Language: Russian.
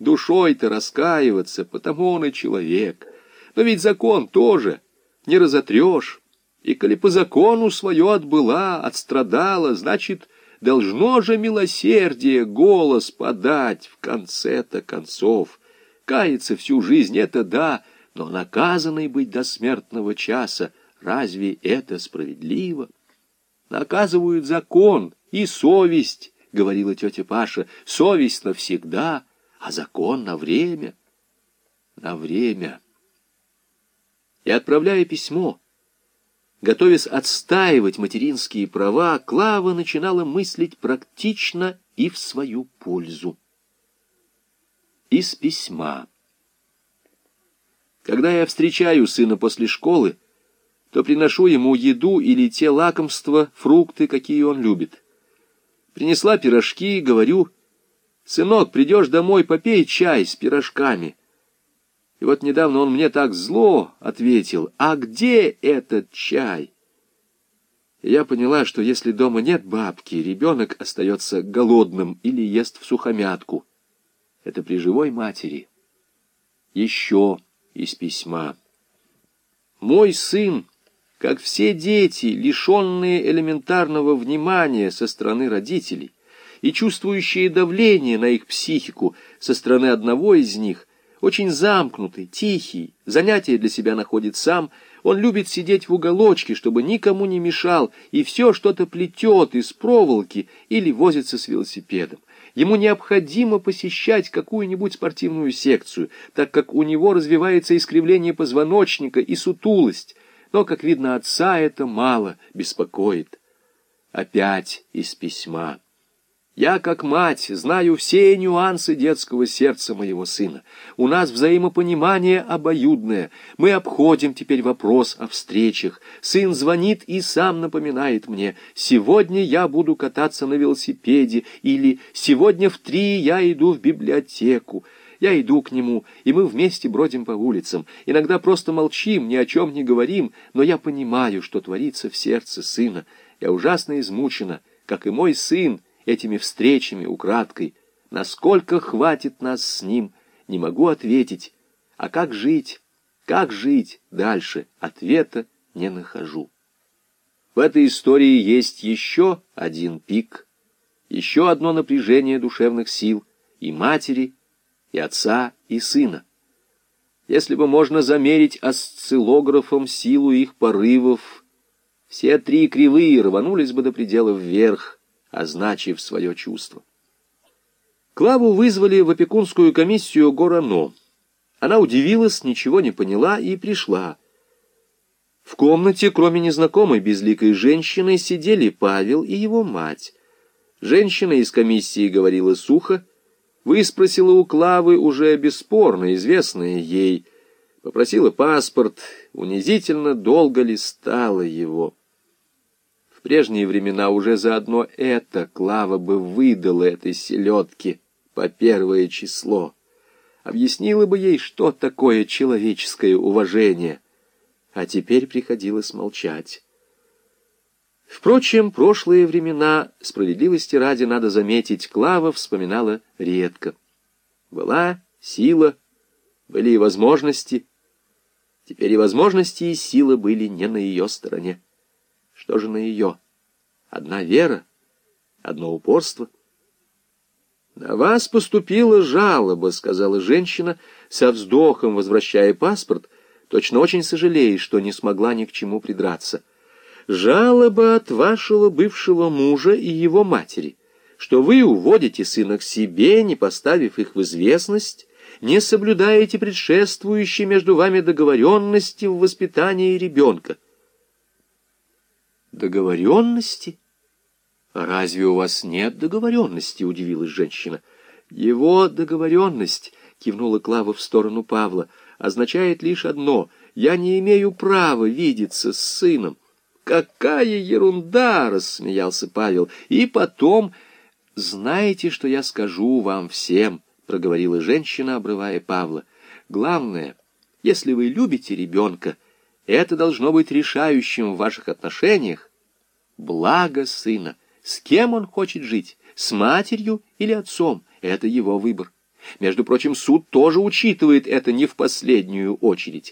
Душой-то раскаиваться, потому он и человек. Но ведь закон тоже не разотрешь. И коли по закону свое отбыла, отстрадала, значит, должно же милосердие голос подать в конце-то концов. Каяться всю жизнь — это да, но наказанный быть до смертного часа, разве это справедливо? Наказывают закон и совесть, — говорила тетя Паша, — совесть навсегда, а закон на время. На время. И отправляя письмо, готовясь отстаивать материнские права, Клава начинала мыслить практично и в свою пользу. Из письма. Когда я встречаю сына после школы, то приношу ему еду или те лакомства, фрукты, какие он любит. Принесла пирожки, говорю, «Сынок, придешь домой, попей чай с пирожками». И вот недавно он мне так зло ответил, «А где этот чай?» И я поняла, что если дома нет бабки, ребенок остается голодным или ест в сухомятку. Это при живой матери. Еще из письма. Мой сын как все дети, лишенные элементарного внимания со стороны родителей и чувствующие давление на их психику со стороны одного из них, очень замкнутый, тихий, занятия для себя находит сам, он любит сидеть в уголочке, чтобы никому не мешал, и все что-то плетет из проволоки или возится с велосипедом. Ему необходимо посещать какую-нибудь спортивную секцию, так как у него развивается искривление позвоночника и сутулость, но, как видно, отца это мало беспокоит. Опять из письма. Я, как мать, знаю все нюансы детского сердца моего сына. У нас взаимопонимание обоюдное. Мы обходим теперь вопрос о встречах. Сын звонит и сам напоминает мне, сегодня я буду кататься на велосипеде, или сегодня в три я иду в библиотеку. Я иду к нему, и мы вместе бродим по улицам. Иногда просто молчим, ни о чем не говорим, но я понимаю, что творится в сердце сына. Я ужасно измучена, как и мой сын, этими встречами украдкой. Насколько хватит нас с ним, не могу ответить. А как жить? Как жить дальше? Ответа не нахожу. В этой истории есть еще один пик, еще одно напряжение душевных сил и матери, и отца, и сына. Если бы можно замерить осциллографом силу их порывов, все три кривые рванулись бы до предела вверх, означив свое чувство. Клаву вызвали в опекунскую комиссию Горано. Она удивилась, ничего не поняла и пришла. В комнате, кроме незнакомой безликой женщины, сидели Павел и его мать. Женщина из комиссии говорила сухо, Выспросила у Клавы уже бесспорно известное ей. Попросила паспорт, унизительно долго листала его. В прежние времена уже заодно это Клава бы выдала этой селедке по первое число. Объяснила бы ей, что такое человеческое уважение. А теперь приходилось молчать. Впрочем, прошлые времена, справедливости ради, надо заметить, Клава вспоминала редко. Была сила, были и возможности. Теперь и возможности, и сила были не на ее стороне. Что же на ее? Одна вера, одно упорство. «На вас поступила жалоба», — сказала женщина, со вздохом возвращая паспорт, точно очень сожалея, что не смогла ни к чему придраться. Жалоба от вашего бывшего мужа и его матери, что вы уводите сына к себе, не поставив их в известность, не соблюдаете предшествующие между вами договоренности в воспитании ребенка. Договоренности? А разве у вас нет договоренности? Удивилась женщина. Его договоренность, кивнула Клава в сторону Павла, означает лишь одно — я не имею права видеться с сыном. «Какая ерунда!» — рассмеялся Павел. «И потом...» «Знаете, что я скажу вам всем?» — проговорила женщина, обрывая Павла. «Главное, если вы любите ребенка, это должно быть решающим в ваших отношениях. Благо сына. С кем он хочет жить? С матерью или отцом? Это его выбор. Между прочим, суд тоже учитывает это не в последнюю очередь.